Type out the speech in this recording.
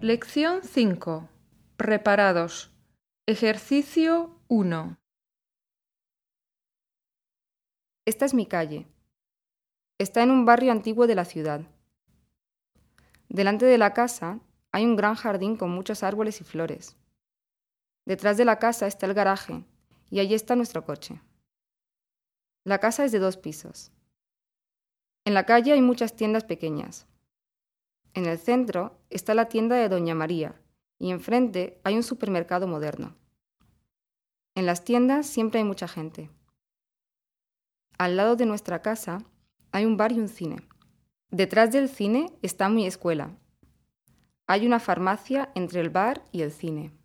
Lección 5. Preparados. Ejercicio 1. Esta es mi calle. Está en un barrio antiguo de la ciudad. Delante de la casa hay un gran jardín con muchos árboles y flores. Detrás de la casa está el garaje y allí está nuestro coche. La casa es de dos pisos. En la calle hay muchas tiendas pequeñas. En el centro está la tienda de Doña María y enfrente hay un supermercado moderno. En las tiendas siempre hay mucha gente. Al lado de nuestra casa hay un bar y un cine. Detrás del cine está mi escuela. Hay una farmacia entre el bar y el cine.